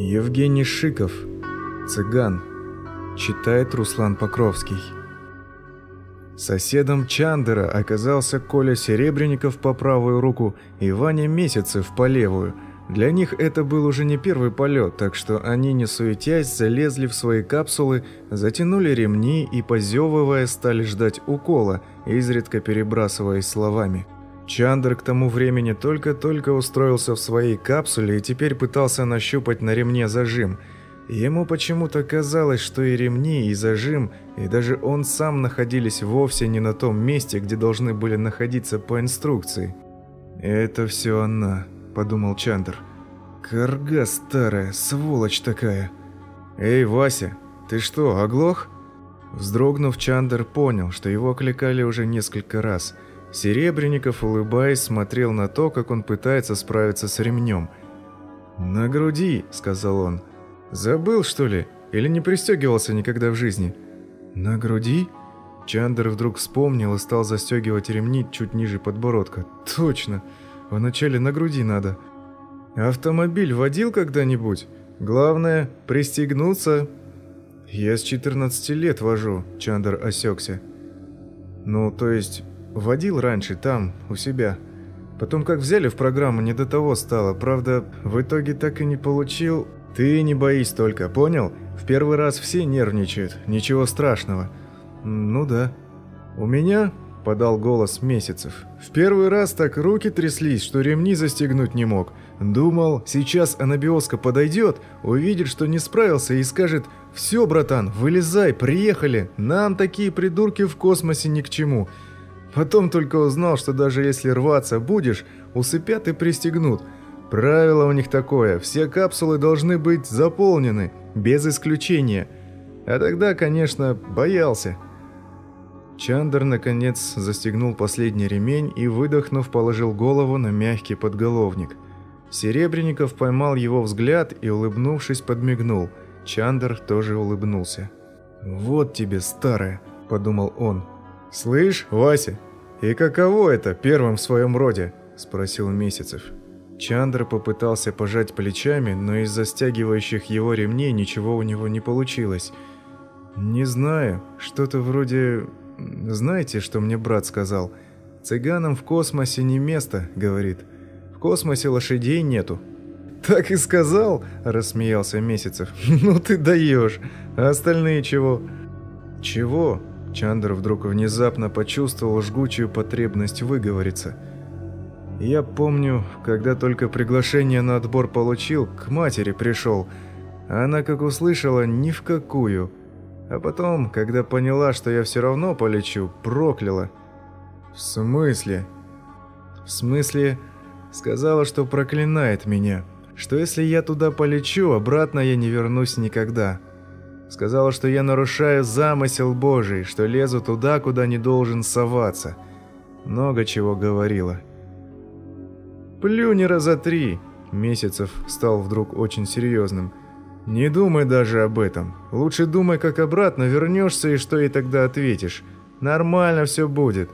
Евгений Шиков. Цыган. Читает Руслан Покровский. Соседом Чандера оказался Коля Серебренников по правую руку и Ваня Месяцев по левую. Для них это был уже не первый полет, так что они, не суетясь, залезли в свои капсулы, затянули ремни и, позевывая, стали ждать укола, изредка перебрасываясь словами. Чандер к тому времени только-только устроился в своей капсуле и теперь пытался нащупать на ремне зажим – Ему почему-то казалось, что и ремни, и зажим, и даже он сам находились вовсе не на том месте, где должны были находиться по инструкции. «Это все она», – подумал Чандр. «Карга старая, сволочь такая». «Эй, Вася, ты что, оглох?» Вздрогнув, Чандер понял, что его окликали уже несколько раз. Серебренников, улыбаясь, смотрел на то, как он пытается справиться с ремнем. «На груди», – сказал он, – Забыл, что ли? Или не пристегивался никогда в жизни? На груди? Чандер вдруг вспомнил и стал застегивать ремни чуть ниже подбородка. Точно. Вначале на груди надо. Автомобиль водил когда-нибудь? Главное, пристегнуться. Я с 14 лет вожу, Чандер осекся. Ну, то есть, водил раньше, там, у себя. Потом как взяли в программу, не до того стало. Правда, в итоге так и не получил «Ты не боись только, понял? В первый раз все нервничают, ничего страшного». «Ну да». «У меня?» – подал голос Месяцев. «В первый раз так руки тряслись, что ремни застегнуть не мог. Думал, сейчас анабиозка подойдет, увидит, что не справился и скажет «Все, братан, вылезай, приехали, нам такие придурки в космосе ни к чему». Потом только узнал, что даже если рваться будешь, усыпят и пристегнут – Правило у них такое, все капсулы должны быть заполнены, без исключения. А тогда, конечно, боялся. Чандер, наконец, застегнул последний ремень и, выдохнув, положил голову на мягкий подголовник. Серебренников поймал его взгляд и, улыбнувшись, подмигнул. Чандер тоже улыбнулся. «Вот тебе, старая», – подумал он. «Слышь, Вася, и каково это, первым в своем роде?» – спросил Месяцев. Чандра попытался пожать плечами, но из-за стягивающих его ремней ничего у него не получилось. «Не знаю, что-то вроде... Знаете, что мне брат сказал? Цыганам в космосе не место, — говорит. В космосе лошадей нету». «Так и сказал?» – рассмеялся Месяцев. «Ну ты даешь! А остальные чего?» «Чего?» – Чандр вдруг внезапно почувствовал жгучую потребность выговориться – я помню, когда только приглашение на отбор получил, к матери пришел. Она, как услышала, ни в какую. А потом, когда поняла, что я все равно полечу, прокляла. В смысле? В смысле, сказала, что проклинает меня. Что если я туда полечу, обратно я не вернусь никогда. Сказала, что я нарушаю замысел Божий, что лезу туда, куда не должен соваться. Много чего говорила. «Плюни раза три!» Месяцев стал вдруг очень серьезным. «Не думай даже об этом. Лучше думай, как обратно вернешься и что ей тогда ответишь. Нормально все будет».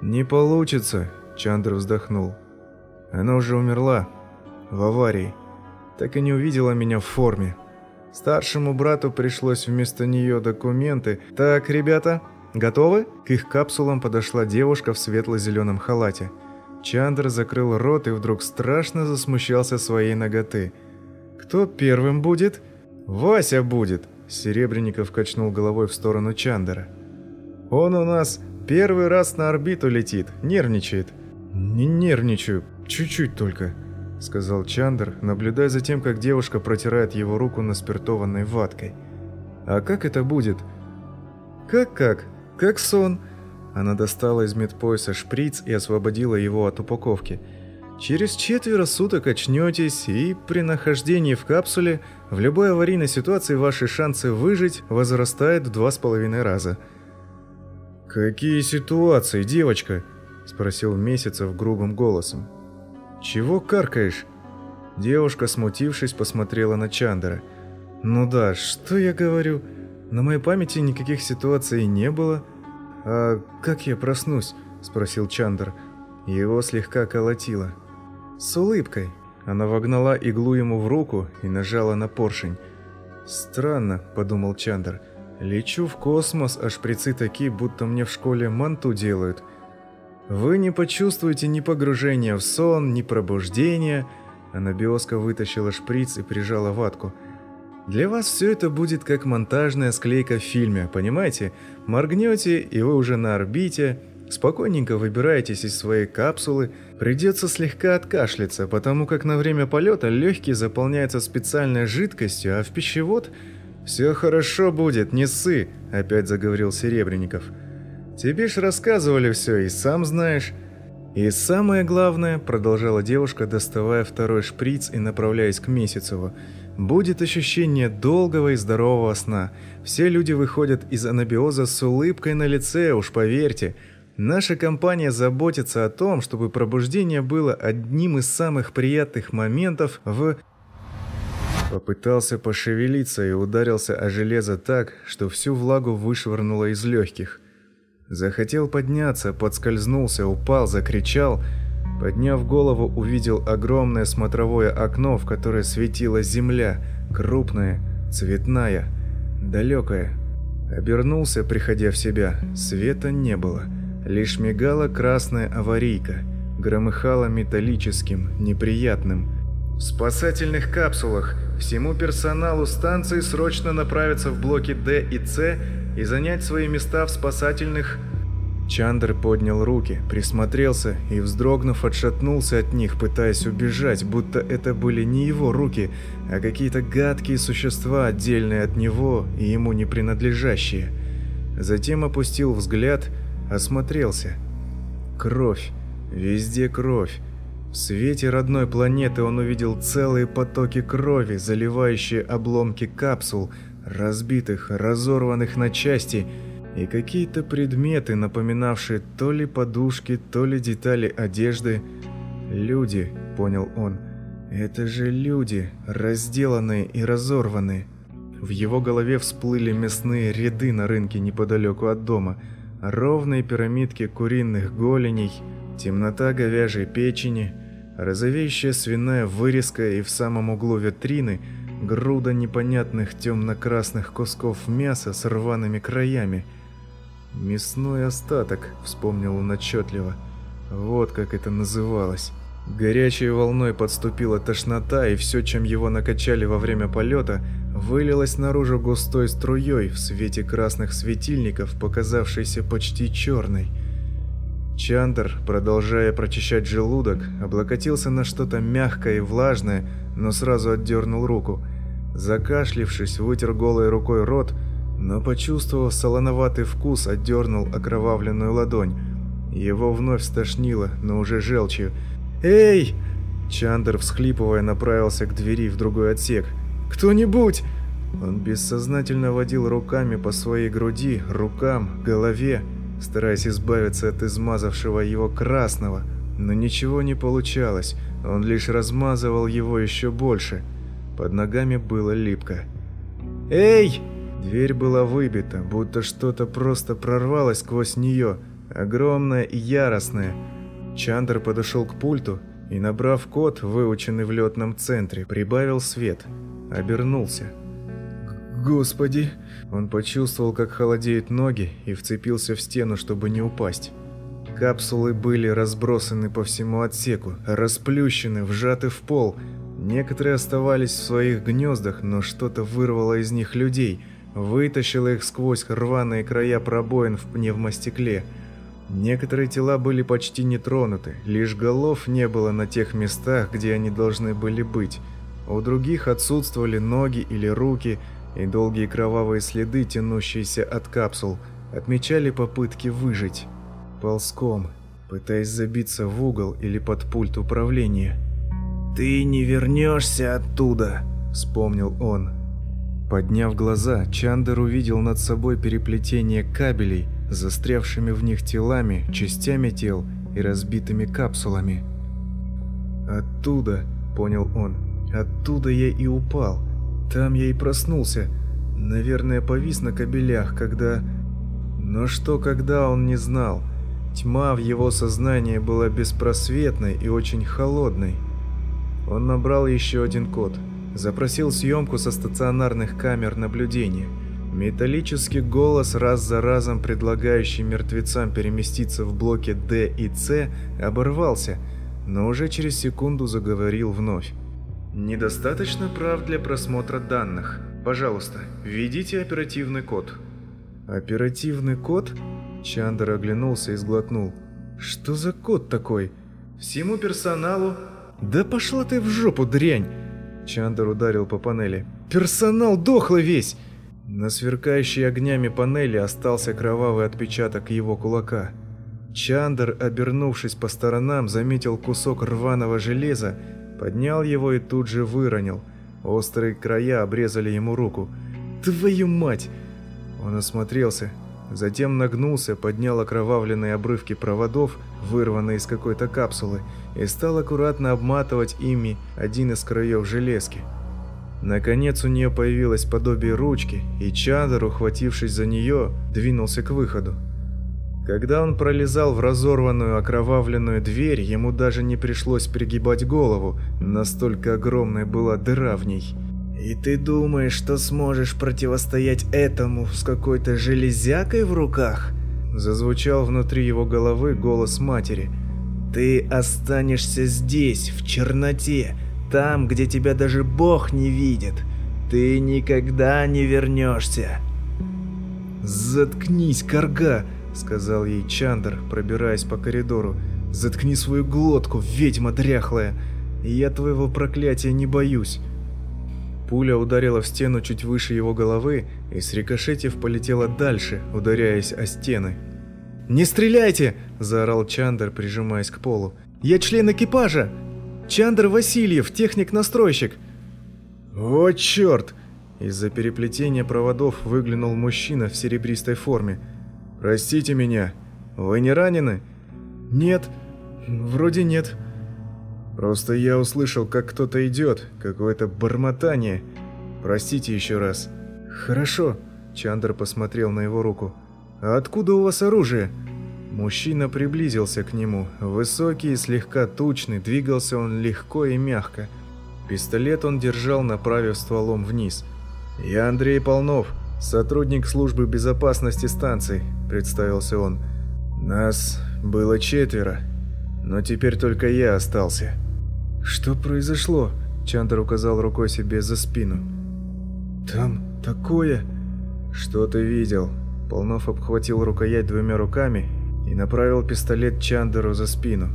«Не получится», – Чандр вздохнул. «Она уже умерла. В аварии. Так и не увидела меня в форме. Старшему брату пришлось вместо нее документы. Так, ребята, готовы?» К их капсулам подошла девушка в светло-зеленом халате – Чандр закрыл рот и вдруг страшно засмущался своей ноготы. «Кто первым будет?» «Вася будет!» Серебренников качнул головой в сторону Чандера. «Он у нас первый раз на орбиту летит, нервничает». «Не нервничаю, чуть-чуть только», — сказал Чандер, наблюдая за тем, как девушка протирает его руку на спиртованной ваткой. «А как это будет?» «Как-как? Как сон?» Она достала из медпояса шприц и освободила его от упаковки. Через четверо суток очнетесь, и при нахождении в капсуле в любой аварийной ситуации ваши шансы выжить возрастают в два с половиной раза. «Какие ситуации, девочка?» – спросил Месяцев грубым голосом. «Чего каркаешь?» Девушка, смутившись, посмотрела на Чандера. «Ну да, что я говорю? На моей памяти никаких ситуаций не было». «А как я проснусь?» – спросил Чандр. Его слегка колотило. «С улыбкой. Она вогнала иглу ему в руку и нажала на поршень. «Странно», — подумал Чандр. «Лечу в космос, а шприцы такие, будто мне в школе манту делают. Вы не почувствуете ни погружения в сон, ни пробуждения». Анабиоска вытащила шприц и прижала ватку. «Для вас все это будет как монтажная склейка в фильме, понимаете? Моргнете, и вы уже на орбите, Спокойненько выбираетесь из своей капсулы, придется слегка откашляться, потому как на время полета легкие заполняются специальной жидкостью, а в пищевод... «Все хорошо будет, не ссы», — опять заговорил Серебренников. «Тебе ж рассказывали все, и сам знаешь». «И самое главное», — продолжала девушка, доставая второй шприц и направляясь к Месяцеву, «будет ощущение долгого и здорового сна. Все люди выходят из анабиоза с улыбкой на лице, уж поверьте». Наша компания заботится о том, чтобы пробуждение было одним из самых приятных моментов в... Попытался пошевелиться и ударился о железо так, что всю влагу вышвырнуло из легких. Захотел подняться, подскользнулся, упал, закричал. Подняв голову, увидел огромное смотровое окно, в которое светила земля, крупная, цветная, далекая. Обернулся, приходя в себя. Света не было. Лишь мигала красная аварийка, громыхала металлическим, неприятным. В спасательных капсулах всему персоналу станции срочно направиться в блоки Д и С и занять свои места в спасательных... Чандр поднял руки, присмотрелся и, вздрогнув, отшатнулся от них, пытаясь убежать, будто это были не его руки, а какие-то гадкие существа, отдельные от него и ему не принадлежащие. Затем опустил взгляд Осмотрелся. Кровь. Везде кровь. В свете родной планеты он увидел целые потоки крови, заливающие обломки капсул, разбитых, разорванных на части, и какие-то предметы, напоминавшие то ли подушки, то ли детали одежды. «Люди», — понял он, — «это же люди, разделанные и разорванные». В его голове всплыли мясные ряды на рынке неподалеку от дома — ровные пирамидки куриных голеней, темнота говяжьей печени, розовеющая свиная вырезка и в самом углу витрины груда непонятных темно-красных кусков мяса с рваными краями. «Мясной остаток», — вспомнил он отчетливо. Вот как это называлось. Горячей волной подступила тошнота, и все, чем его накачали во время полета, вылилось наружу густой струей в свете красных светильников, показавшейся почти черной. Чандр, продолжая прочищать желудок, облокотился на что-то мягкое и влажное, но сразу отдернул руку. Закашлившись, вытер голой рукой рот, но, почувствовав солоноватый вкус, отдернул окровавленную ладонь. Его вновь стошнило, но уже желчью. «Эй!» Чандр, всхлипывая, направился к двери в другой отсек – кто-нибудь!» Он бессознательно водил руками по своей груди, рукам, голове, стараясь избавиться от измазавшего его красного, но ничего не получалось, он лишь размазывал его еще больше. Под ногами было липко. «Эй!» Дверь была выбита, будто что-то просто прорвалось сквозь нее, огромное и яростное. Чандр подошел к пульту и, набрав код, выученный в летном центре, прибавил свет – обернулся. «Господи!» Он почувствовал, как холодеют ноги и вцепился в стену, чтобы не упасть. Капсулы были разбросаны по всему отсеку, расплющены, вжаты в пол. Некоторые оставались в своих гнездах, но что-то вырвало из них людей, вытащило их сквозь рваные края пробоин в пневмостекле. Некоторые тела были почти не тронуты, лишь голов не было на тех местах, где они должны были быть – у других отсутствовали ноги или руки, и долгие кровавые следы, тянущиеся от капсул, отмечали попытки выжить. Ползком, пытаясь забиться в угол или под пульт управления. «Ты не вернешься оттуда», — вспомнил он. Подняв глаза, Чандер увидел над собой переплетение кабелей, застрявшими в них телами, частями тел и разбитыми капсулами. «Оттуда», — понял он, Оттуда я и упал. Там я и проснулся. Наверное, повис на кабелях, когда... Но что когда он не знал. Тьма в его сознании была беспросветной и очень холодной. Он набрал еще один код. Запросил съемку со стационарных камер наблюдения. Металлический голос, раз за разом предлагающий мертвецам переместиться в блоки D и C, оборвался, но уже через секунду заговорил вновь. «Недостаточно прав для просмотра данных. Пожалуйста, введите оперативный код». «Оперативный код?» Чандер оглянулся и сглотнул. «Что за код такой?» «Всему персоналу...» «Да пошла ты в жопу, дрянь!» Чандер ударил по панели. «Персонал дохлый весь!» На сверкающей огнями панели остался кровавый отпечаток его кулака. Чандер, обернувшись по сторонам, заметил кусок рваного железа, поднял его и тут же выронил. Острые края обрезали ему руку. «Твою мать!» Он осмотрелся, затем нагнулся, поднял окровавленные обрывки проводов, вырванные из какой-то капсулы, и стал аккуратно обматывать ими один из краев железки. Наконец у нее появилось подобие ручки, и Чандер, ухватившись за нее, двинулся к выходу. Когда он пролезал в разорванную окровавленную дверь, ему даже не пришлось пригибать голову, настолько огромная была дыра в ней. «И ты думаешь, что сможешь противостоять этому с какой-то железякой в руках?» Зазвучал внутри его головы голос матери. «Ты останешься здесь, в черноте, там, где тебя даже Бог не видит. Ты никогда не вернешься. «Заткнись, корга!» — сказал ей Чандр, пробираясь по коридору. «Заткни свою глотку, ведьма дряхлая! Я твоего проклятия не боюсь!» Пуля ударила в стену чуть выше его головы и, срикошетив, полетела дальше, ударяясь о стены. «Не стреляйте!» – заорал Чандр, прижимаясь к полу. «Я член экипажа! Чандр Васильев, техник-настройщик!» «О, черт!» Из-за переплетения проводов выглянул мужчина в серебристой форме. «Простите меня, вы не ранены?» «Нет, вроде нет». «Просто я услышал, как кто-то идет, какое-то бормотание. Простите еще раз». «Хорошо», — Чандр посмотрел на его руку. «А откуда у вас оружие?» Мужчина приблизился к нему. Высокий и слегка тучный, двигался он легко и мягко. Пистолет он держал, направив стволом вниз. «Я Андрей Полнов, сотрудник службы безопасности станции», – представился он. «Нас было четверо, но теперь только я остался». «Что произошло?» – Чандр указал рукой себе за спину. «Там такое...» «Что ты видел?» Полнов обхватил рукоять двумя руками и направил пистолет Чандеру за спину.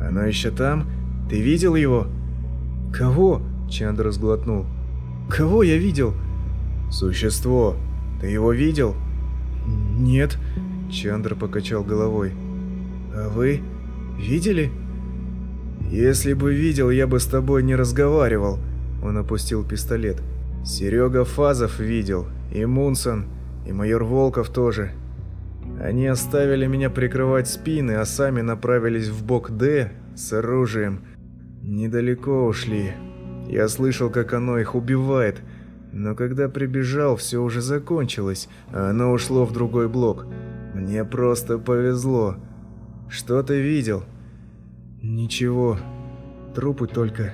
«Оно еще там? Ты видел его?» «Кого?» – Чандер сглотнул. «Кого я видел?» «Существо. Ты его видел?» «Нет», – Чандр покачал головой. «А вы видели?» «Если бы видел, я бы с тобой не разговаривал», – он опустил пистолет. «Серега Фазов видел, и Мунсон, и майор Волков тоже. Они оставили меня прикрывать спины, а сами направились в бок Д с оружием. Недалеко ушли. Я слышал, как оно их убивает, но когда прибежал, все уже закончилось, а оно ушло в другой блок. Мне просто повезло. Что ты видел? Ничего. Трупы только.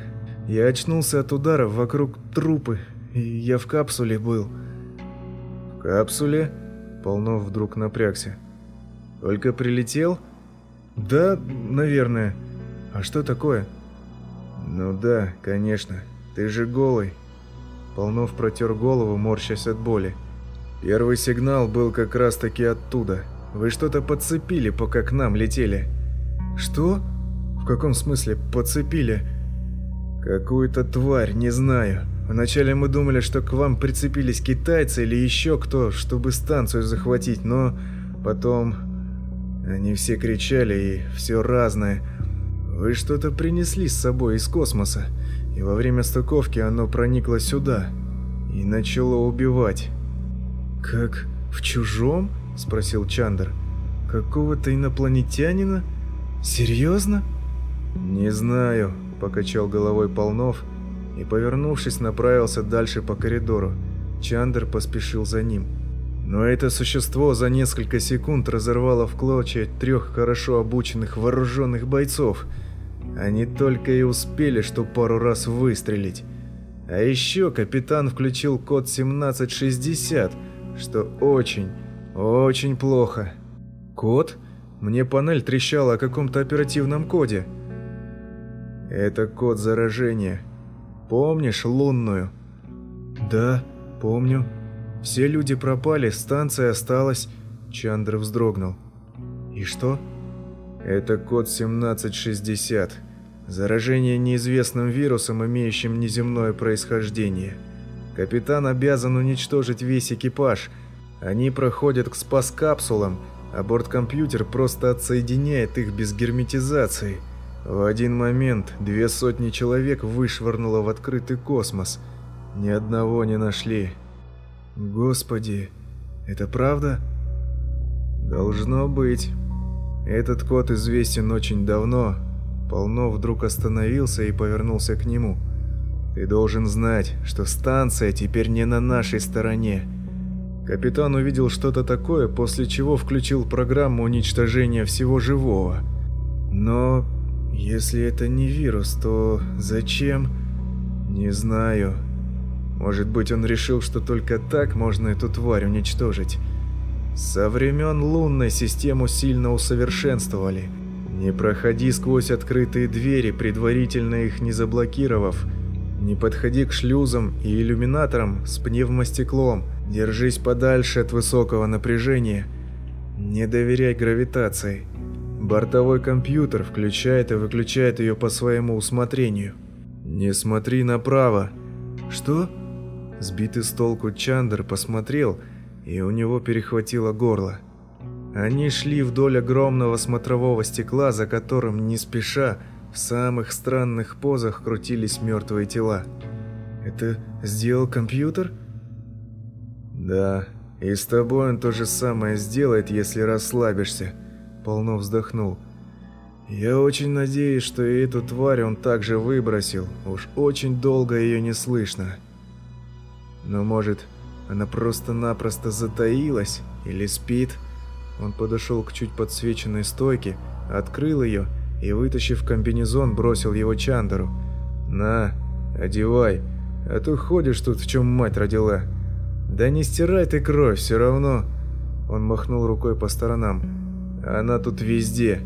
Я очнулся от ударов вокруг трупы, и я в капсуле был. В капсуле? Полнов вдруг напрягся. «Только прилетел?» «Да, наверное. А что такое?» «Ну да, конечно. Ты же голый». Полнов протер голову, морщась от боли. «Первый сигнал был как раз-таки оттуда. Вы что-то подцепили, пока к нам летели». «Что? В каком смысле подцепили?» «Какую-то тварь, не знаю. Вначале мы думали, что к вам прицепились китайцы или еще кто, чтобы станцию захватить, но потом... Они все кричали и все разное. Вы что-то принесли с собой из космоса, и во время стыковки оно проникло сюда и начало убивать. «Как в чужом?» – спросил Чандр. «Какого-то инопланетянина? Серьезно?» «Не знаю», – покачал головой Полнов – и, повернувшись, направился дальше по коридору. Чандер поспешил за ним. Но это существо за несколько секунд разорвало в клочья трех хорошо обученных вооруженных бойцов. Они только и успели, что пару раз выстрелить. А еще капитан включил код 1760, что очень, очень плохо. Код? Мне панель трещала о каком-то оперативном коде. Это код заражения. Помнишь лунную? Да, помню. Все люди пропали, станция осталась. Чандр вздрогнул. И что? Это код 1760. Заражение неизвестным вирусом, имеющим неземное происхождение. Капитан обязан уничтожить весь экипаж. Они проходят к спас-капсулам, а борткомпьютер просто отсоединяет их без герметизации. В один момент две сотни человек вышвырнуло в открытый космос. Ни одного не нашли. Господи, это правда? Должно быть. Этот код известен очень давно. Полно вдруг остановился и повернулся к нему. Ты должен знать, что станция теперь не на нашей стороне. Капитан увидел что-то такое, после чего включил программу уничтожения всего живого. Но если это не вирус, то зачем? Не знаю. Может быть, он решил, что только так можно эту тварь уничтожить. Со времен лунной систему сильно усовершенствовали. Не проходи сквозь открытые двери, предварительно их не заблокировав. Не подходи к шлюзам и иллюминаторам с пневмостеклом. Держись подальше от высокого напряжения. Не доверяй гравитации. Бортовой компьютер включает и выключает ее по своему усмотрению. Не смотри направо. Что? Сбитый с толку Чандер посмотрел и у него перехватило горло. Они шли вдоль огромного смотрового стекла, за которым, не спеша, в самых странных позах крутились мертвые тела. «Это сделал компьютер?» «Да, и с тобой он то же самое сделает, если расслабишься», — полно вздохнул. «Я очень надеюсь, что и эту тварь он также выбросил. Уж очень долго ее не слышно. Но, может, она просто-напросто затаилась или спит. Он подошел к чуть подсвеченной стойке, открыл ее и, вытащив комбинезон, бросил его Чандеру. «На, одевай, а то ходишь тут, в чем мать родила». «Да не стирай ты кровь, все равно...» Он махнул рукой по сторонам. «Она тут везде.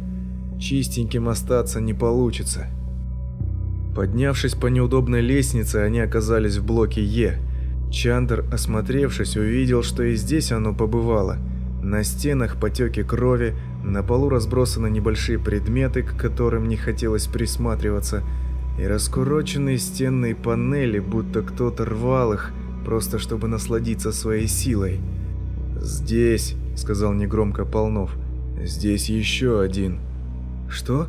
Чистеньким остаться не получится». Поднявшись по неудобной лестнице, они оказались в блоке Е – Чандр, осмотревшись, увидел, что и здесь оно побывало. На стенах потеки крови, на полу разбросаны небольшие предметы, к которым не хотелось присматриваться, и раскуроченные стенные панели, будто кто-то рвал их, просто чтобы насладиться своей силой. «Здесь», — сказал негромко Полнов, — «здесь еще один». «Что?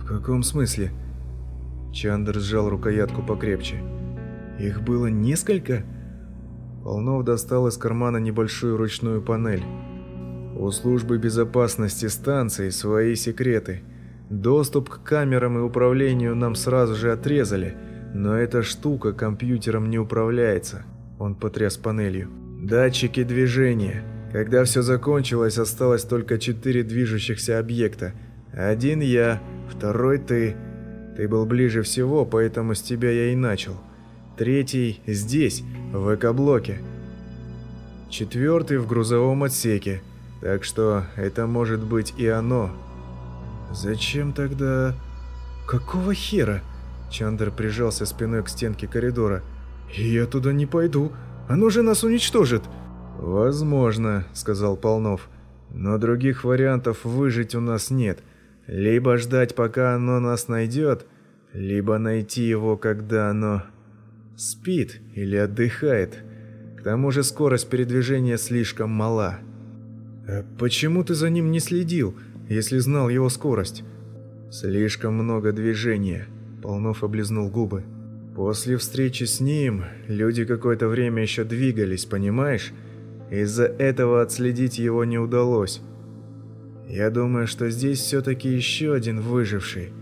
В каком смысле?» Чандр сжал рукоятку покрепче. «Их было несколько?» Волнов достал из кармана небольшую ручную панель. У службы безопасности станции свои секреты. Доступ к камерам и управлению нам сразу же отрезали, но эта штука компьютером не управляется. Он потряс панелью. Датчики движения. Когда все закончилось, осталось только четыре движущихся объекта. Один я, второй ты. Ты был ближе всего, поэтому с тебя я и начал. Третий здесь, в эко-блоке. Четвертый в грузовом отсеке. Так что это может быть и оно. Зачем тогда... Какого хера? Чандер прижался спиной к стенке коридора. «Я туда не пойду. Оно же нас уничтожит!» «Возможно», — сказал Полнов. «Но других вариантов выжить у нас нет. Либо ждать, пока оно нас найдет, либо найти его, когда оно Спит или отдыхает. К тому же скорость передвижения слишком мала. А почему ты за ним не следил, если знал его скорость? Слишком много движения. Полнов облизнул губы. После встречи с ним люди какое-то время еще двигались, понимаешь? Из-за этого отследить его не удалось. Я думаю, что здесь все-таки еще один выживший.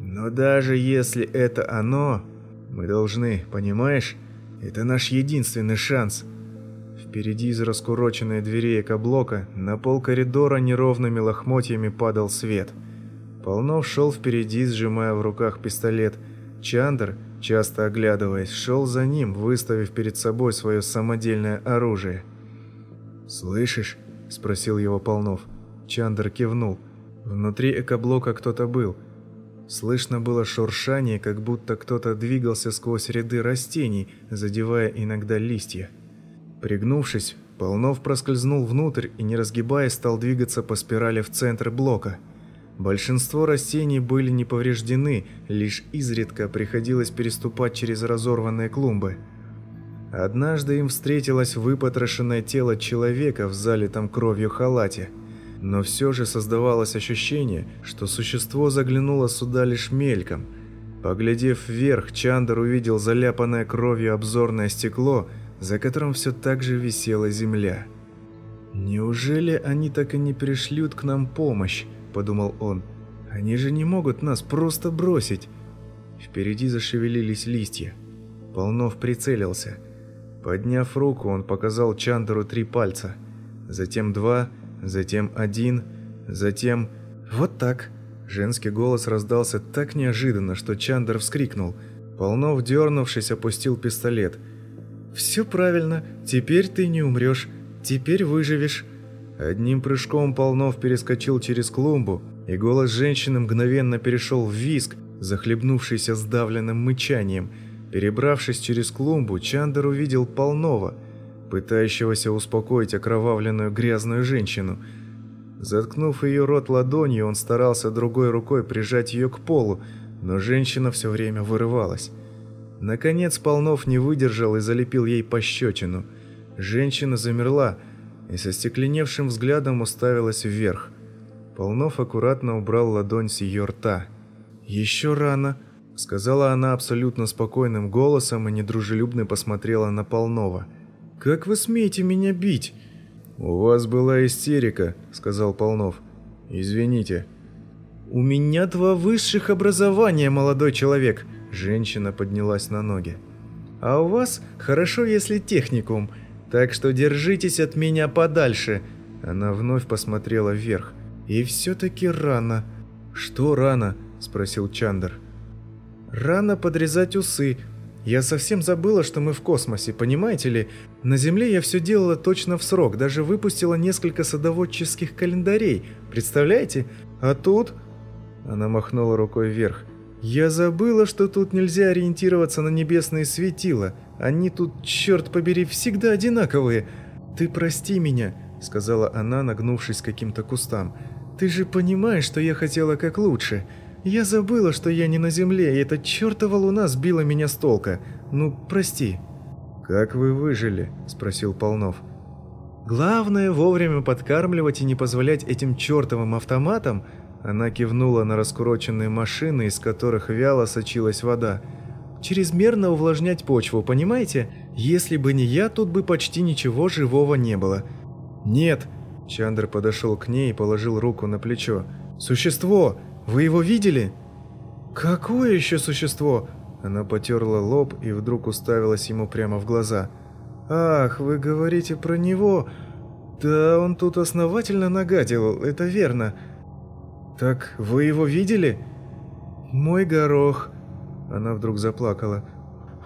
Но даже если это оно, мы должны, понимаешь? Это наш единственный шанс. Впереди из раскуроченной двери экоблока на пол коридора неровными лохмотьями падал свет. Полнов шел впереди, сжимая в руках пистолет. Чандр, часто оглядываясь, шел за ним, выставив перед собой свое самодельное оружие. «Слышишь?» – спросил его Полнов. Чандр кивнул. Внутри экоблока кто-то был. Слышно было шуршание, как будто кто-то двигался сквозь ряды растений, задевая иногда листья. Пригнувшись, Полнов проскользнул внутрь и, не разгибаясь, стал двигаться по спирали в центр блока. Большинство растений были не повреждены, лишь изредка приходилось переступать через разорванные клумбы. Однажды им встретилось выпотрошенное тело человека в залитом кровью халате. Но все же создавалось ощущение, что существо заглянуло сюда лишь мельком. Поглядев вверх, Чандр увидел заляпанное кровью обзорное стекло, за которым все так же висела земля. «Неужели они так и не пришлют к нам помощь?» – подумал он. «Они же не могут нас просто бросить!» Впереди зашевелились листья. Полнов прицелился. Подняв руку, он показал Чандеру три пальца. Затем два, затем один, затем... «Вот так!» Женский голос раздался так неожиданно, что Чандер вскрикнул. Полнов, дернувшись, опустил пистолет. «Все правильно. Теперь ты не умрешь. Теперь выживешь. Одним прыжком Полнов перескочил через клумбу, и голос женщины мгновенно перешел в визг, захлебнувшийся сдавленным мычанием. Перебравшись через клумбу, Чандер увидел Полнова, пытающегося успокоить окровавленную грязную женщину. Заткнув ее рот ладонью, он старался другой рукой прижать ее к полу, но женщина все время вырывалась. Наконец Полнов не выдержал и залепил ей пощечину. Женщина замерла, и со стекленевшим взглядом уставилась вверх. Полнов аккуратно убрал ладонь с ее рта. «Еще рано», — сказала она абсолютно спокойным голосом и недружелюбно посмотрела на Полнова. «Как вы смеете меня бить?» «У вас была истерика», — сказал Полнов. «Извините». «У меня два высших образования, молодой человек», — женщина поднялась на ноги. «А у вас хорошо, если техникум. Так что держитесь от меня подальше. Она вновь посмотрела вверх. И все-таки рано. Что рано? Спросил Чандер. Рано подрезать усы. Я совсем забыла, что мы в космосе, понимаете ли? На Земле я все делала точно в срок, даже выпустила несколько садоводческих календарей. Представляете? А тут... Она махнула рукой вверх. «Я забыла, что тут нельзя ориентироваться на небесные светила. Они тут, черт побери, всегда одинаковые. Ты прости меня», — сказала она, нагнувшись к каким-то кустам. «Ты же понимаешь, что я хотела как лучше. Я забыла, что я не на земле, и эта чертова луна сбила меня с толка. Ну, прости». «Как вы выжили?» – спросил Полнов. «Главное вовремя подкармливать и не позволять этим чертовым автоматам она кивнула на раскуроченные машины, из которых вяло сочилась вода. «Чрезмерно увлажнять почву, понимаете? Если бы не я, тут бы почти ничего живого не было». «Нет!» Чандр подошел к ней и положил руку на плечо. «Существо! Вы его видели?» «Какое еще существо?» Она потерла лоб и вдруг уставилась ему прямо в глаза. «Ах, вы говорите про него?» «Да, он тут основательно нагадил, это верно. «Так вы его видели?» «Мой горох!» Она вдруг заплакала.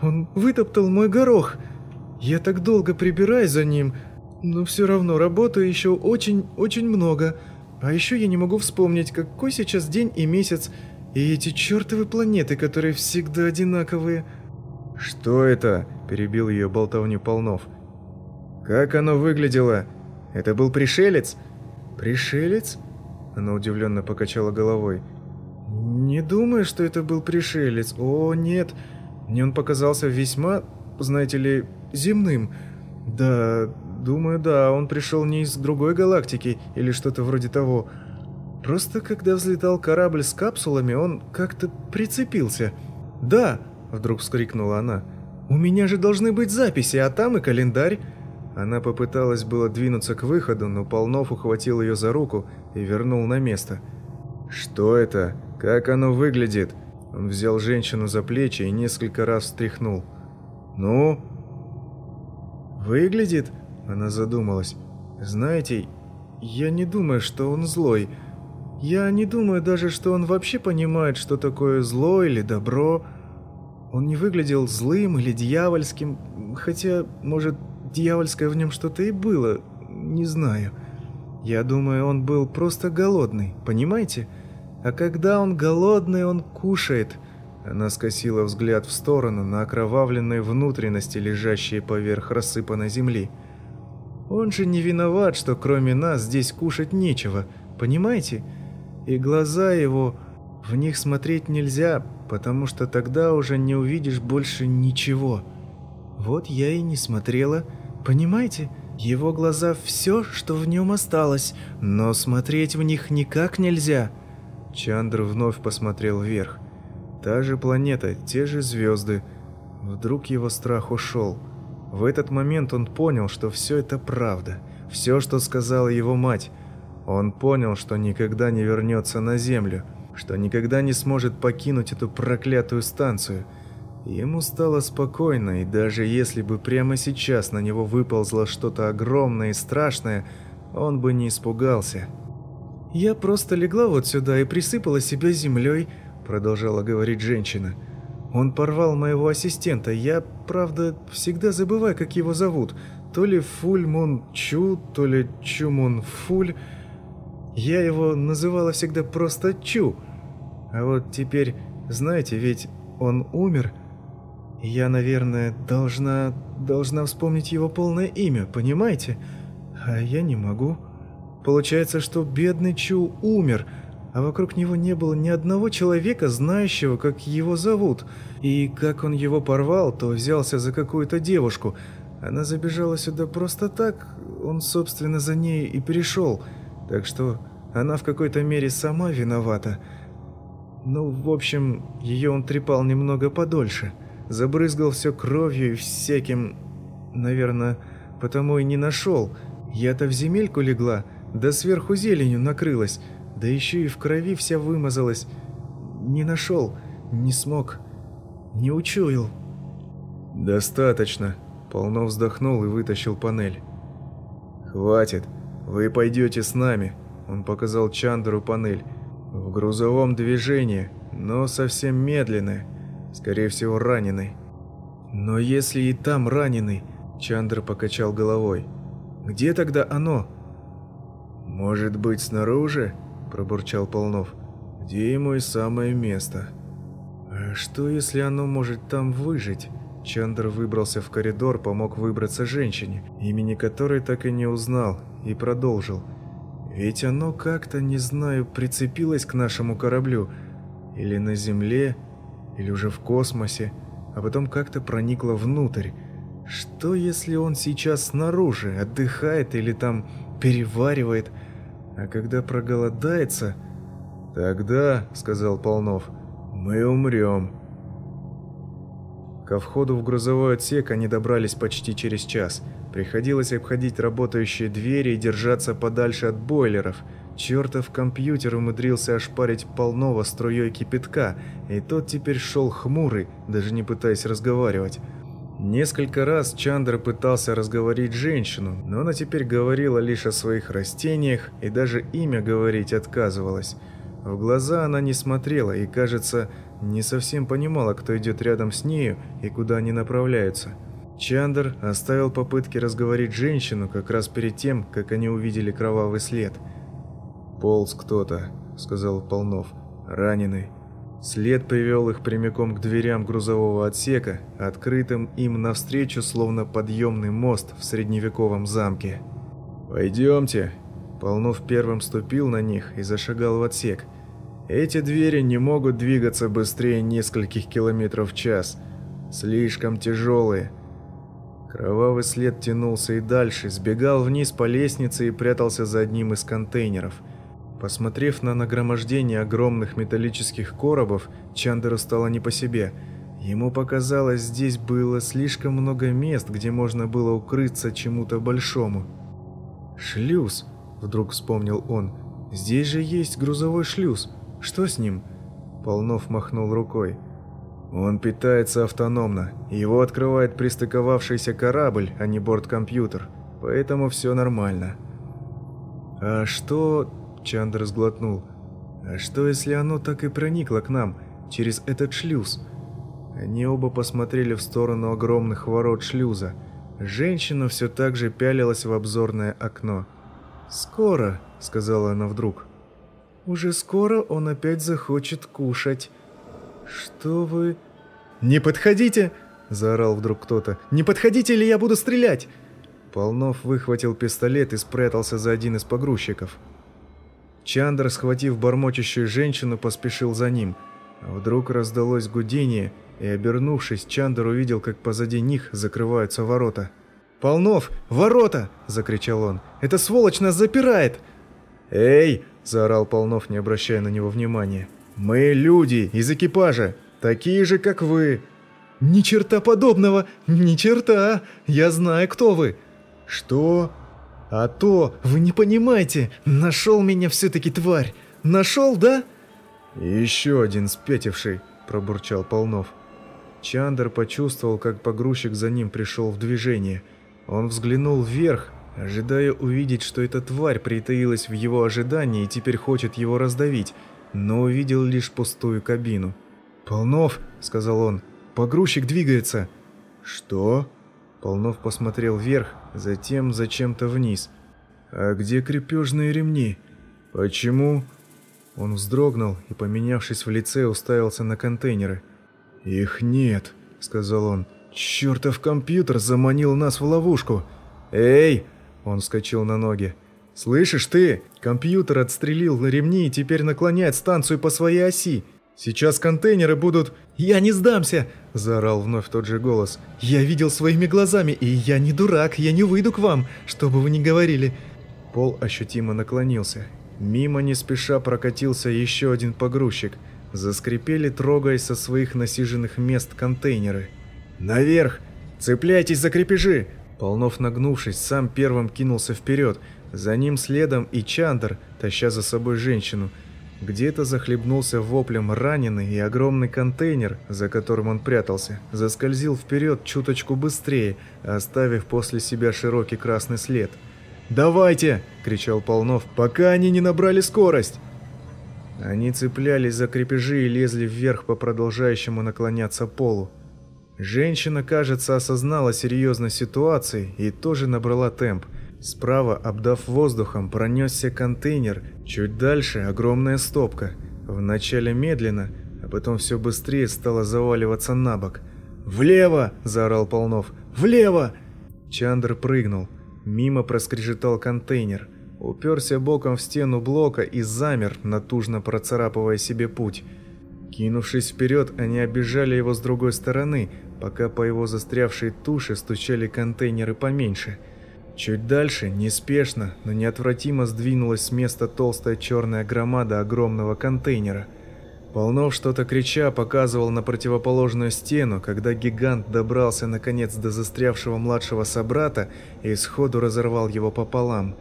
«Он вытоптал мой горох! Я так долго прибираюсь за ним, но все равно работы еще очень-очень много. А еще я не могу вспомнить, какой сейчас день и месяц, и эти чертовы планеты, которые всегда одинаковые». «Что это?» – перебил ее болтовню Полнов. «Как оно выглядело? Это был пришелец?» «Пришелец?» Она удивленно покачала головой. «Не думаю, что это был пришелец. О, нет. Мне он показался весьма, знаете ли, земным. Да, думаю, да, он пришел не из другой галактики или что-то вроде того. Просто когда взлетал корабль с капсулами, он как-то прицепился. Да!» – вдруг вскрикнула она. «У меня же должны быть записи, а там и календарь». Она попыталась было двинуться к выходу, но Полнов ухватил ее за руку и вернул на место. «Что это? Как оно выглядит?» Он взял женщину за плечи и несколько раз встряхнул. «Ну?» «Выглядит?» Она задумалась. «Знаете, я не думаю, что он злой. Я не думаю даже, что он вообще понимает, что такое зло или добро. Он не выглядел злым или дьявольским, хотя, может, дьявольское в нем что-то и было, не знаю. Я думаю, он был просто голодный, понимаете? А когда он голодный, он кушает. Она скосила взгляд в сторону на окровавленные внутренности, лежащие поверх рассыпанной земли. Он же не виноват, что кроме нас здесь кушать нечего, понимаете? И глаза его, в них смотреть нельзя, потому что тогда уже не увидишь больше ничего. Вот я и не смотрела, понимаете? Его глаза все, что в нем осталось, но смотреть в них никак нельзя. Чандр вновь посмотрел вверх. Та же планета, те же звезды. Вдруг его страх ушел. В этот момент он понял, что все это правда. Все, что сказала его мать. Он понял, что никогда не вернется на Землю, что никогда не сможет покинуть эту проклятую станцию. Ему стало спокойно, и даже если бы прямо сейчас на него выползло что-то огромное и страшное, он бы не испугался. «Я просто легла вот сюда и присыпала себя землей», — продолжала говорить женщина. «Он порвал моего ассистента. Я, правда, всегда забываю, как его зовут. То ли Фульмун Чу, то ли Чумун Фуль. Я его называла всегда просто Чу. А вот теперь, знаете, ведь он умер. Я, наверное, должна... должна вспомнить его полное имя, понимаете? А я не могу. Получается, что бедный Чу умер, а вокруг него не было ни одного человека, знающего, как его зовут. И как он его порвал, то взялся за какую-то девушку. Она забежала сюда просто так, он, собственно, за ней и пришел. Так что она в какой-то мере сама виновата. Ну, в общем, ее он трепал немного подольше. Забрызгал все кровью и всяким... Наверное, потому и не нашел. Я-то в земельку легла, да сверху зеленью накрылась, да еще и в крови вся вымазалась. Не нашел, не смог, не учуял. «Достаточно», — полно вздохнул и вытащил панель. «Хватит, вы пойдете с нами», — он показал Чандеру панель. В грузовом движении, но совсем медленное. Скорее всего, раненый. Но если и там раненый, Чандр покачал головой. Где тогда оно? Может быть, снаружи? Пробурчал Полнов. Где ему и самое место? А что, если оно может там выжить? Чандр выбрался в коридор, помог выбраться женщине, имени которой так и не узнал, и продолжил. Ведь оно как-то, не знаю, прицепилось к нашему кораблю. Или на Земле, или уже в космосе, а потом как-то проникло внутрь. Что если он сейчас снаружи, отдыхает или там переваривает, а когда проголодается... «Тогда», — сказал Полнов, — «мы умрем». Ко входу в грузовой отсек они добрались почти через час — Приходилось обходить работающие двери и держаться подальше от бойлеров. Чертов компьютер умудрился ошпарить полного струей кипятка, и тот теперь шел хмурый, даже не пытаясь разговаривать. Несколько раз Чандра пытался разговорить женщину, но она теперь говорила лишь о своих растениях и даже имя говорить отказывалась. В глаза она не смотрела и, кажется, не совсем понимала, кто идет рядом с нею и куда они направляются. Чандр оставил попытки разговорить женщину как раз перед тем, как они увидели кровавый след. «Полз кто-то», — сказал Полнов, — «раненый». След привел их прямиком к дверям грузового отсека, открытым им навстречу, словно подъемный мост в средневековом замке. «Пойдемте». Полнов первым ступил на них и зашагал в отсек. «Эти двери не могут двигаться быстрее нескольких километров в час. Слишком тяжелые». Кровавый след тянулся и дальше, сбегал вниз по лестнице и прятался за одним из контейнеров. Посмотрев на нагромождение огромных металлических коробов, Чандеру стало не по себе. Ему показалось, здесь было слишком много мест, где можно было укрыться чему-то большому. «Шлюз!» – вдруг вспомнил он. «Здесь же есть грузовой шлюз. Что с ним?» Полнов махнул рукой. Он питается автономно. Его открывает пристыковавшийся корабль, а не борт-компьютер. Поэтому все нормально. А что... Чандр сглотнул. А что если оно так и проникло к нам через этот шлюз? Они оба посмотрели в сторону огромных ворот шлюза. Женщина все так же пялилась в обзорное окно. «Скоро», — сказала она вдруг. «Уже скоро он опять захочет кушать». «Что вы...» «Не подходите!» – заорал вдруг кто-то. «Не подходите, или я буду стрелять!» Полнов выхватил пистолет и спрятался за один из погрузчиков. Чандр, схватив бормочущую женщину, поспешил за ним. А вдруг раздалось гудение, и, обернувшись, Чандр увидел, как позади них закрываются ворота. «Полнов! Ворота!» – закричал он. «Эта сволочь нас запирает!» «Эй!» – заорал Полнов, не обращая на него внимания. «Мы люди из экипажа, такие же, как вы!» «Ни черта подобного! Ни черта! Я знаю, кто вы!» «Что?» «А то, вы не понимаете, нашел меня все-таки тварь! Нашел, да?» «Еще один спятивший!» – пробурчал Полнов. Чандр почувствовал, как погрузчик за ним пришел в движение. Он взглянул вверх, ожидая увидеть, что эта тварь притаилась в его ожидании и теперь хочет его раздавить, но увидел лишь пустую кабину. «Полнов!» – сказал он. «Погрузчик двигается!» «Что?» Полнов посмотрел вверх, затем зачем-то вниз. «А где крепежные ремни?» «Почему?» Он вздрогнул и, поменявшись в лице, уставился на контейнеры. «Их нет», — сказал он. «Чертов компьютер заманил нас в ловушку!» «Эй!» — он вскочил на ноги. «Слышишь ты? Компьютер отстрелил на ремни и теперь наклоняет станцию по своей оси. Сейчас контейнеры будут...» «Я не сдамся!» – заорал вновь тот же голос. «Я видел своими глазами, и я не дурак, я не выйду к вам, что бы вы ни говорили!» Пол ощутимо наклонился. Мимо не спеша прокатился еще один погрузчик. Заскрипели, трогаясь со своих насиженных мест контейнеры. «Наверх! Цепляйтесь за крепежи!» Полнов, нагнувшись, сам первым кинулся вперед. За ним следом и Чандр, таща за собой женщину – где-то захлебнулся воплем раненый, и огромный контейнер, за которым он прятался, заскользил вперед чуточку быстрее, оставив после себя широкий красный след. «Давайте!» – кричал Полнов, – «пока они не набрали скорость!» Они цеплялись за крепежи и лезли вверх по продолжающему наклоняться полу. Женщина, кажется, осознала серьезность ситуации и тоже набрала темп. Справа, обдав воздухом, пронесся контейнер, чуть дальше огромная стопка. Вначале медленно, а потом все быстрее стало заваливаться на бок. «Влево!» – заорал Полнов. «Влево!» Чандр прыгнул. Мимо проскрежетал контейнер. Уперся боком в стену блока и замер, натужно процарапывая себе путь. Кинувшись вперед, они обижали его с другой стороны, пока по его застрявшей туше стучали контейнеры поменьше – Чуть дальше, неспешно, но неотвратимо сдвинулась с места толстая черная громада огромного контейнера. Полнов что-то крича показывал на противоположную стену, когда гигант добрался наконец до застрявшего младшего собрата и сходу разорвал его пополам.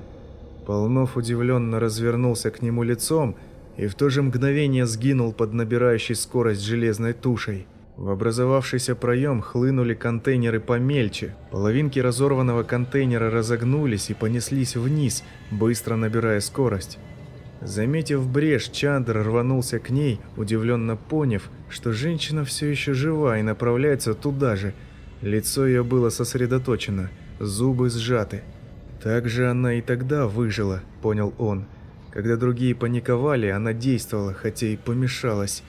Полнов удивленно развернулся к нему лицом и в то же мгновение сгинул под набирающей скорость железной тушей. В образовавшийся проем хлынули контейнеры помельче. Половинки разорванного контейнера разогнулись и понеслись вниз, быстро набирая скорость. Заметив брешь, Чандр рванулся к ней, удивленно поняв, что женщина все еще жива и направляется туда же. Лицо ее было сосредоточено, зубы сжаты. Так же она и тогда выжила, понял он. Когда другие паниковали, она действовала, хотя и помешалась.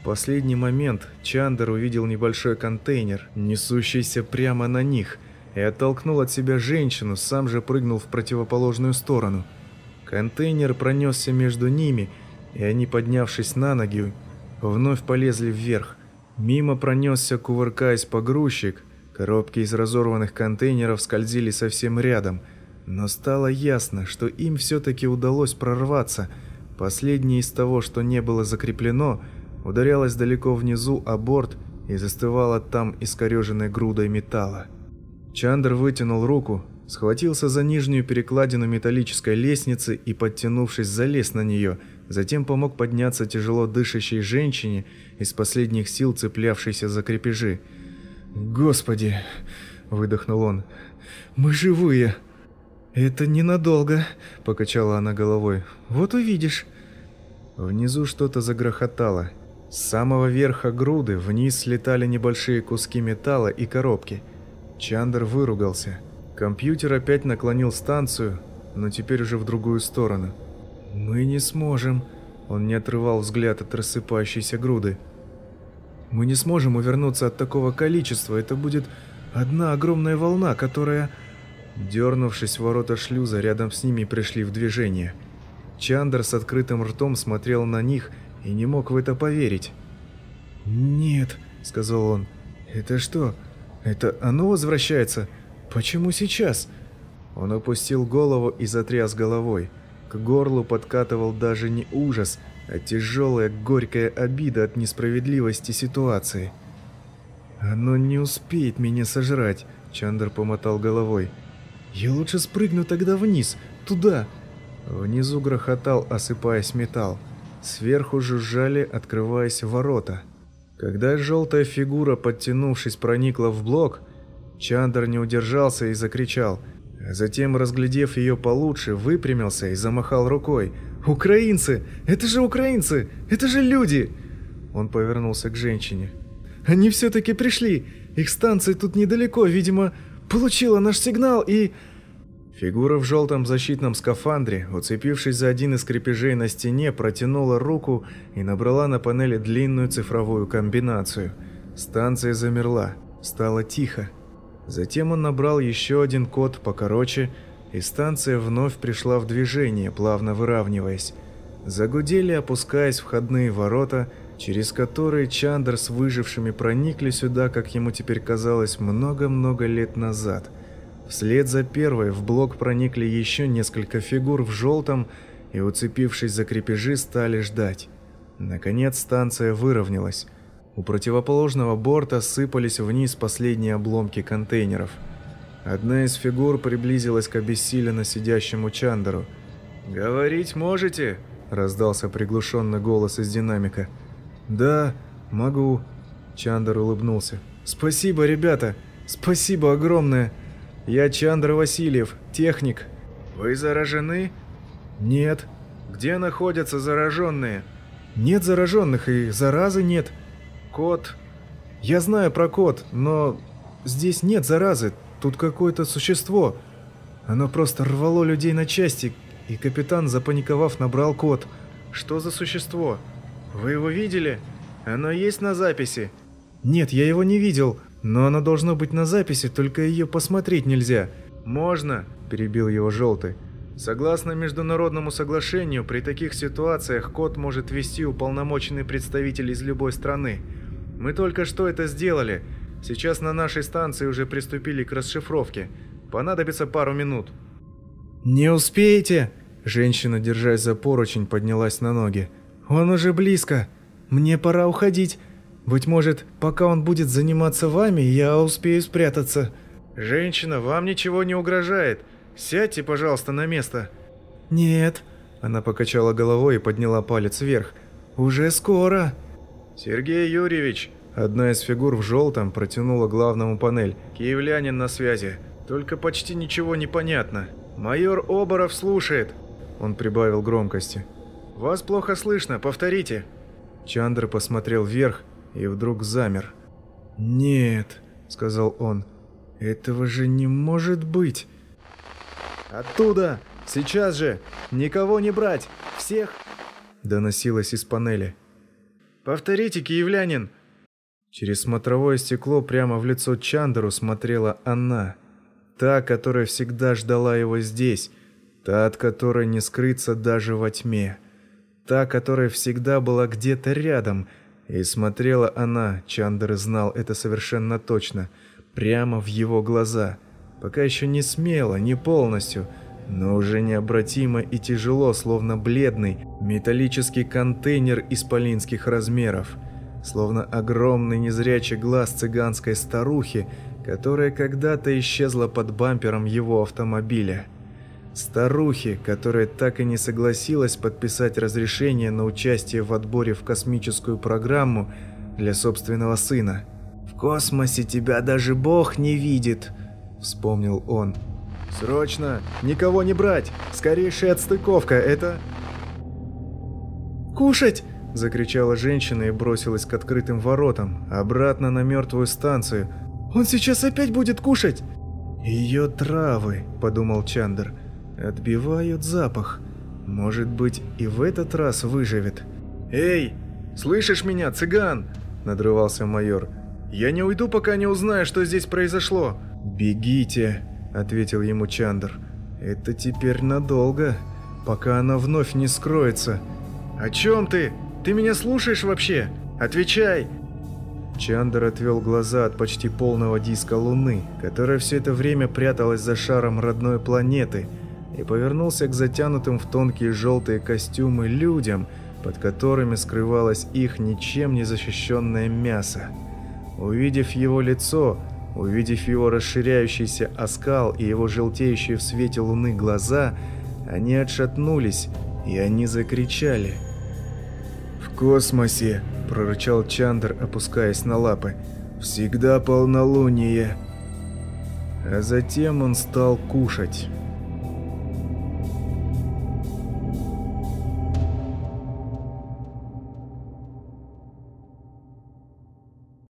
В последний момент Чандер увидел небольшой контейнер, несущийся прямо на них, и оттолкнул от себя женщину, сам же прыгнул в противоположную сторону. Контейнер пронесся между ними, и они, поднявшись на ноги, вновь полезли вверх. Мимо пронесся, кувыркаясь погрузчик, коробки из разорванных контейнеров скользили совсем рядом, но стало ясно, что им все-таки удалось прорваться. Последнее из того, что не было закреплено – ударялась далеко внизу о борт и застывала там искореженной грудой металла. Чандр вытянул руку, схватился за нижнюю перекладину металлической лестницы и, подтянувшись, залез на нее, затем помог подняться тяжело дышащей женщине, из последних сил цеплявшейся за крепежи. «Господи!» – выдохнул он. «Мы живые!» «Это ненадолго», – покачала она головой. «Вот увидишь». Внизу что-то загрохотало. С самого верха груды вниз слетали небольшие куски металла и коробки. Чандр выругался. Компьютер опять наклонил станцию, но теперь уже в другую сторону. «Мы не сможем», — он не отрывал взгляд от рассыпающейся груды. «Мы не сможем увернуться от такого количества, это будет одна огромная волна, которая...» Дернувшись, ворота шлюза рядом с ними пришли в движение. Чандр с открытым ртом смотрел на них и не мог в это поверить. «Нет», — сказал он, — «это что? Это оно возвращается? Почему сейчас?» Он опустил голову и затряс головой. К горлу подкатывал даже не ужас, а тяжелая горькая обида от несправедливости ситуации. «Оно не успеет меня сожрать», — Чандр помотал головой. «Я лучше спрыгну тогда вниз, туда». Внизу грохотал, осыпаясь металл. Сверху жужжали, открываясь ворота. Когда желтая фигура, подтянувшись, проникла в блок, Чандр не удержался и закричал. Затем, разглядев ее получше, выпрямился и замахал рукой. «Украинцы! Это же украинцы! Это же люди!» Он повернулся к женщине. «Они все-таки пришли! Их станция тут недалеко, видимо, получила наш сигнал и...» Фигура в желтом защитном скафандре, уцепившись за один из крепежей на стене, протянула руку и набрала на панели длинную цифровую комбинацию. Станция замерла. Стало тихо. Затем он набрал еще один код покороче, и станция вновь пришла в движение, плавно выравниваясь. Загудели, опускаясь входные ворота, через которые Чандр с выжившими проникли сюда, как ему теперь казалось, много-много лет назад – Вслед за первой в блок проникли еще несколько фигур в желтом и, уцепившись за крепежи, стали ждать. Наконец станция выровнялась. У противоположного борта сыпались вниз последние обломки контейнеров. Одна из фигур приблизилась к обессиленно сидящему Чандеру. «Говорить можете?» – раздался приглушенный голос из динамика. «Да, могу», – Чандер улыбнулся. «Спасибо, ребята! Спасибо огромное!» «Я Чандра Васильев, техник». «Вы заражены?» «Нет». «Где находятся зараженные?» «Нет зараженных и заразы нет». «Код?» «Я знаю про код, но здесь нет заразы, тут какое-то существо. Оно просто рвало людей на части, и капитан, запаниковав, набрал код. Что за существо? Вы его видели? Оно есть на записи?» «Нет, я его не видел. Но она должна быть на записи, только ее посмотреть нельзя. Можно, перебил его желтый. Согласно международному соглашению, при таких ситуациях код может ввести уполномоченный представитель из любой страны. Мы только что это сделали. Сейчас на нашей станции уже приступили к расшифровке. Понадобится пару минут. Не успеете? Женщина, держась за поручень, поднялась на ноги. Он уже близко. Мне пора уходить. Быть может, пока он будет заниматься вами, я успею спрятаться. Женщина, вам ничего не угрожает. Сядьте, пожалуйста, на место. Нет. Она покачала головой и подняла палец вверх. Уже скоро. Сергей Юрьевич, одна из фигур в желтом протянула главному панель. Киевлянин на связи. Только почти ничего не понятно. Майор Оборов слушает. Он прибавил громкости. Вас плохо слышно, повторите. Чандр посмотрел вверх и вдруг замер. «Нет», — сказал он, — «этого же не может быть». «Оттуда! Сейчас же! Никого не брать! Всех!» Доносилось из панели. «Повторите, киевлянин!» Через смотровое стекло прямо в лицо Чандеру смотрела она. Та, которая всегда ждала его здесь. Та, от которой не скрыться даже во тьме. Та, которая всегда была где-то рядом — и смотрела она, Чандер знал это совершенно точно, прямо в его глаза. Пока еще не смело, не полностью, но уже необратимо и тяжело, словно бледный металлический контейнер исполинских размеров. Словно огромный незрячий глаз цыганской старухи, которая когда-то исчезла под бампером его автомобиля. Старухи, которая так и не согласилась подписать разрешение на участие в отборе в космическую программу для собственного сына. «В космосе тебя даже Бог не видит», — вспомнил он. «Срочно! Никого не брать! Скорейшая отстыковка! Это...» «Кушать!» – закричала женщина и бросилась к открытым воротам, обратно на мертвую станцию. «Он сейчас опять будет кушать!» «Ее травы», – подумал Чандер, – «отбивают запах. Может быть, и в этот раз выживет». «Эй, слышишь меня, цыган?» – надрывался майор. «Я не уйду, пока не узнаю, что здесь произошло». «Бегите», – ответил ему Чандер. «Это теперь надолго, пока она вновь не скроется». «О чем ты? Ты меня слушаешь вообще? Отвечай!» Чандер отвел глаза от почти полного диска Луны, которая все это время пряталась за шаром родной планеты, и повернулся к затянутым в тонкие желтые костюмы людям, под которыми скрывалось их ничем не защищенное мясо. Увидев его лицо, увидев его расширяющийся оскал и его желтеющие в свете луны глаза, они отшатнулись, и они закричали – космосе!» – прорычал Чандр, опускаясь на лапы. «Всегда полнолуние!» А затем он стал кушать.